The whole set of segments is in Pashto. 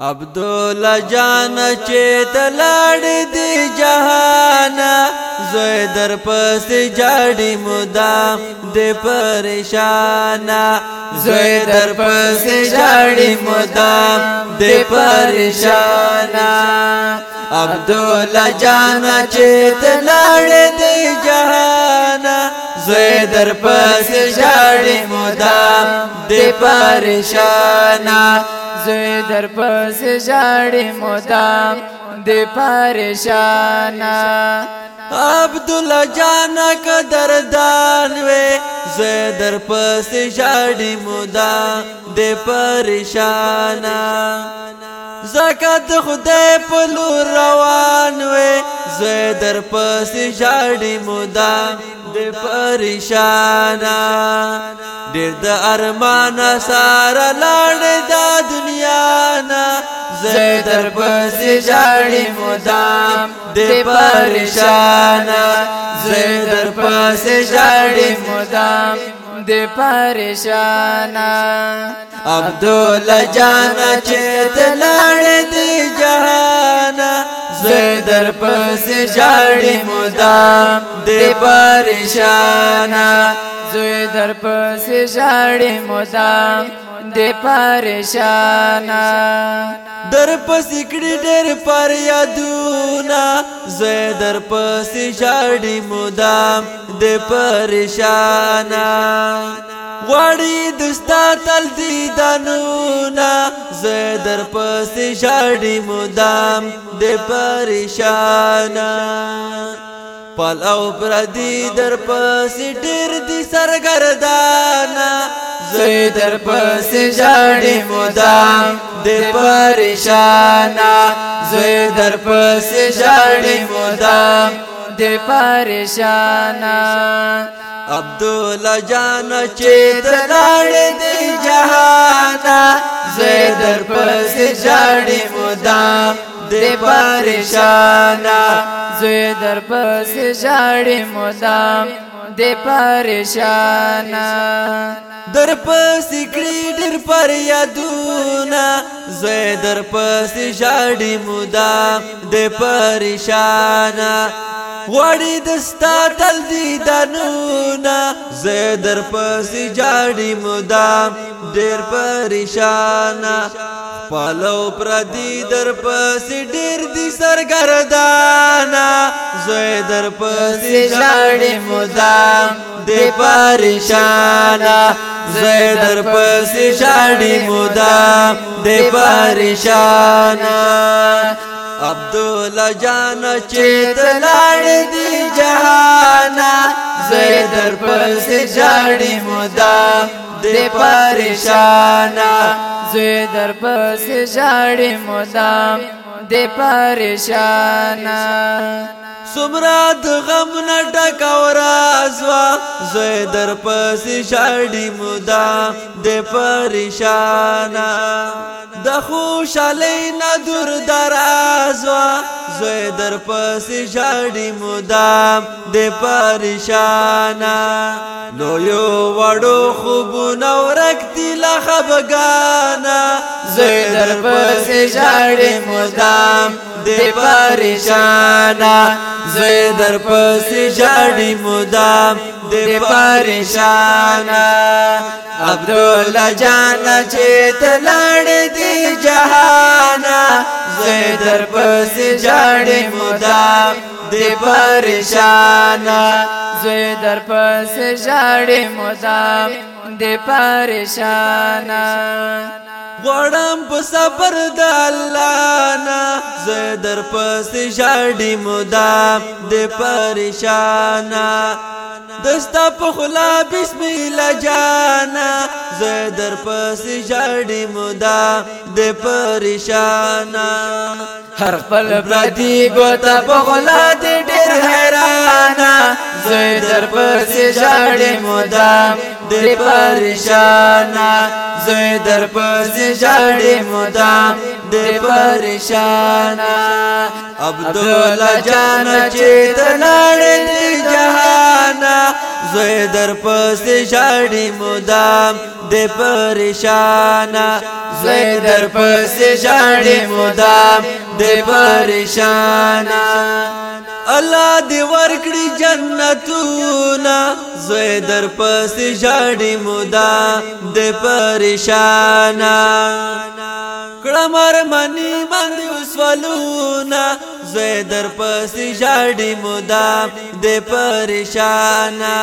عبد الله جان چې تلاړ دی جهان زوی در پس جاړي مدام د پریشان زوی در پس جاړي مدام د پریشان عبد الله جان چې تلاړ دی جهان زوی در پس جاڑی مدام دی پریشانا زوی در پس جاڑی مدام دی پریشانا عبدالله جانا قدر دانوے زوی در پس جاڑی مدام دی پریشانا زکات خدای په لور روان وې زه در پسې جاړې مدام دې پریشان ډېر د ارمان سره لاړ د دنیا نه زه در پسې جاړې مدام دې پریشان زه در پسې جاړې مدام دې پریشان عبد الله جان چې تلاړ دې جهان زه در پس جاړې مدام دې پریشانا زه در پس جاړې مدام دې پریشانا در پس کړي ډېر پر یادونا زه در پس جاړې مدام دې پریشانا غواړي دستا تل دیدانونه زه در پسې ژاړي مدام د پریشانه پل او پردی در پسی ډیر دی سرګردانا زوی در پسی جاڑی مدام دی پریشانا زوی در پسی جاڑی مدام دې پریشان عبد الله جان چې دلاړ دې جهان زیدر پس جاړي مدام دې پریشان زیدر پس جاړي مدام دې پریشان در پس کړي ډېر پر یادونه زوی در پس ژاړي مدام د پریشانه وړي دستا تل دي دانونه زوی در پس ژاړي مدام ډېر پریشانه پالو پردي در پس ډېر دي سرګردان زوی در پسې لاړې مدام دې پریشانا زوی در پسې لاړې مدام دې پریشانا عبد الله جان چې تلاړ دي جهانا زوی در پسې لاړې مدام دې پریشانا زوی در پسې لاړې مدام دے پریشانہ سمرا د غم نه ټک او رازوا زوی در پس شاړی مودا د پریشانا د خوشاله نه دور درازوا زوی در پس شاړی مودا د پریشانا لو یو وړو خوب نو رکتی لا خبګار زوی در پس جاڑی مدام دی پریشانا زوی در پس جاڑی مدام دی پریشانا عبداللہ جانا چیت لڑ دی جہانا زوی در پس جاڑی مدام دی پریشانا زوی در پس جاڑی مدام دی پریشانا غړم په صبر د الله نه زه در پس ژړې مدام د پریشانا دستا په خلا بسم الله جانا زه در پس ژړې مدام د پریشانا هر خپل پردي ګوتا په خلا دې ډېر حیرانا زوی در پسې ژاړې مودا دل پریشان زوی در پسې ژاړې مودا دل پریشان عبد الله جان چې تلاړې زوی در پس جاڑی مدام دے پریشانا زوی در پس جاڑی مدام دے پریشانا الله دی ورکړي جنتونه زوی در پس جاړي مودا د پریشانا کړه مرمنې باندې وسولونه زه در پسې جاړې مودا د پریشانا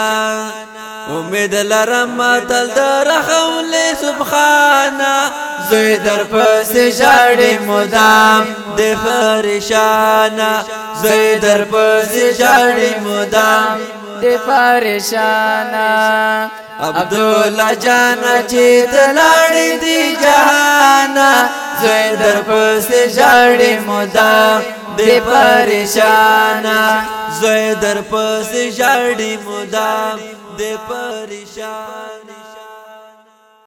امید لرم تل درخول سبحانا زه در پسې جاړې مودا د پریشانا زه در پسې جاړې مودا د پریشانا عبدالله جانا چې دلاړې دی جهانا زوی در پس جاڑی مدام دی پریشانا زوی در پس جاڑی مدام دی پریشانا